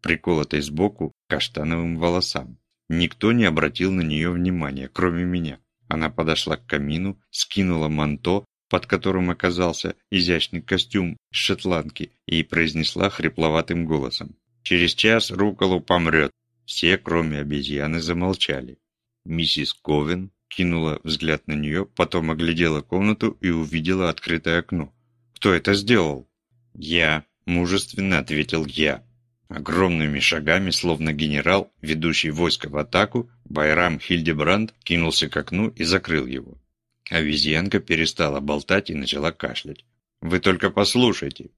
приколотой сбоку каштановым волосам. Никто не обратил на нее внимания, кроме меня. Она подошла к камину, скинула манто, под которым оказался изящный костюм шотландки, и произнесла хрипловатым голосом. «Через час Руколу помрет». Все, кроме обезьяны, замолчали. Миссис Ковен кинула взгляд на нее, потом оглядела комнату и увидела открытое окно. «Кто это сделал?» «Я», – мужественно ответил я. Огромными шагами, словно генерал, ведущий войско в атаку, Байрам Хильдебранд кинулся к окну и закрыл его. Обезьянка перестала болтать и начала кашлять. «Вы только послушайте!»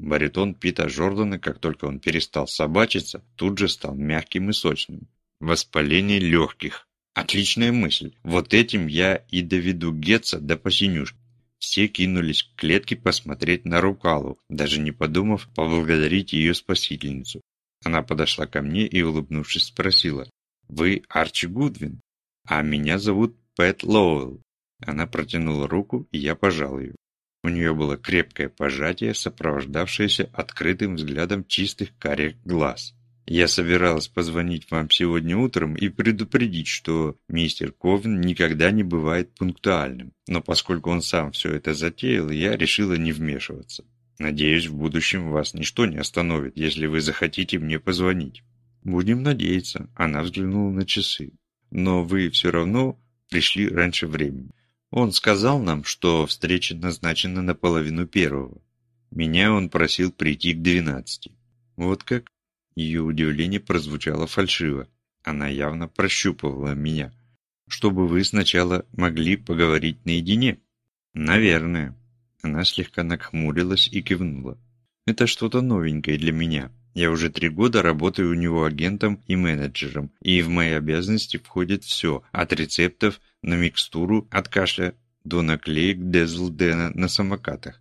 Баритон Пита Жордана, как только он перестал собачиться, тут же стал мягким и сочным. «Воспаление легких. Отличная мысль. Вот этим я и доведу Гетца до посинюшки. Все кинулись к клетке посмотреть на Рукалу, даже не подумав поблагодарить ее спасительницу. Она подошла ко мне и, улыбнувшись, спросила, «Вы Арчи Гудвин? А меня зовут Пэт Лоуэлл». Она протянула руку, и я пожал ее. У нее было крепкое пожатие, сопровождавшееся открытым взглядом чистых карих глаз. Я собиралась позвонить вам сегодня утром и предупредить, что мистер Ковен никогда не бывает пунктуальным. Но поскольку он сам все это затеял, я решила не вмешиваться. Надеюсь, в будущем вас ничто не остановит, если вы захотите мне позвонить. Будем надеяться. Она взглянула на часы. Но вы все равно пришли раньше времени. Он сказал нам, что встреча назначена на половину первого. Меня он просил прийти к двенадцати. Вот как? Ее удивление прозвучало фальшиво. Она явно прощупывала меня. Чтобы вы сначала могли поговорить наедине? Наверное. Она слегка нахмурилась и кивнула. Это что-то новенькое для меня. Я уже три года работаю у него агентом и менеджером, и в мои обязанности входит все, от рецептов на микстуру от кашля до наклеек Дезлдена на самокатах.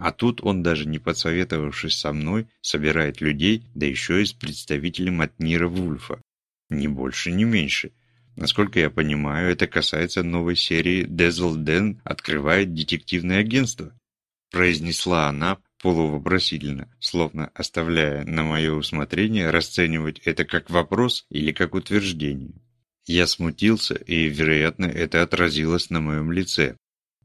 А тут он, даже не подсоветовавшись со мной, собирает людей, да еще и с представителем от Нира Вульфа. Ни больше, ни меньше. Насколько я понимаю, это касается новой серии Дезлден открывает детективное агентство. Произнесла она полувопросительно, словно оставляя на мое усмотрение расценивать это как вопрос или как утверждение. Я смутился, и, вероятно, это отразилось на моем лице,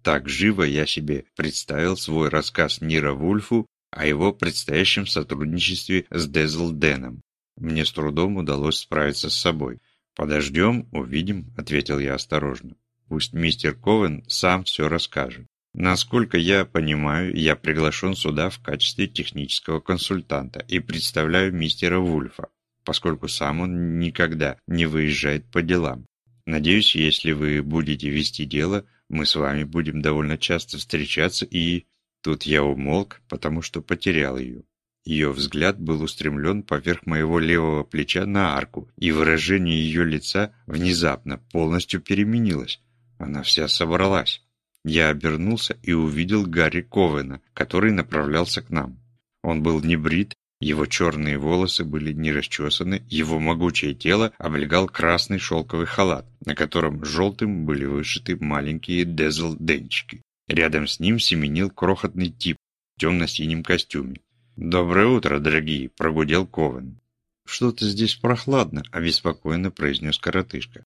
так живо я себе представил свой рассказ Нира Вульфу о его предстоящем сотрудничестве с Дезлденом. Мне с трудом удалось справиться с собой. «Подождем, увидим», — ответил я осторожно. «Пусть мистер Ковен сам все расскажет. Насколько я понимаю, я приглашен сюда в качестве технического консультанта и представляю мистера Вульфа, поскольку сам он никогда не выезжает по делам. Надеюсь, если вы будете вести дело, мы с вами будем довольно часто встречаться и...» Тут я умолк, потому что потерял ее. Ее взгляд был устремлен поверх моего левого плеча на арку, и выражение ее лица внезапно полностью переменилось. Она вся собралась. Я обернулся и увидел Гарри Ковена, который направлялся к нам. Он был не брит, его черные волосы были не расчесаны, его могучее тело облегал красный шелковый халат, на котором желтым были вышиты маленькие дезл-денчики. Рядом с ним семенил крохотный тип в темно-синем костюме. «Доброе утро, дорогие!» – прогудел Ковен. «Что-то здесь прохладно», – обеспокоенно произнес коротышка.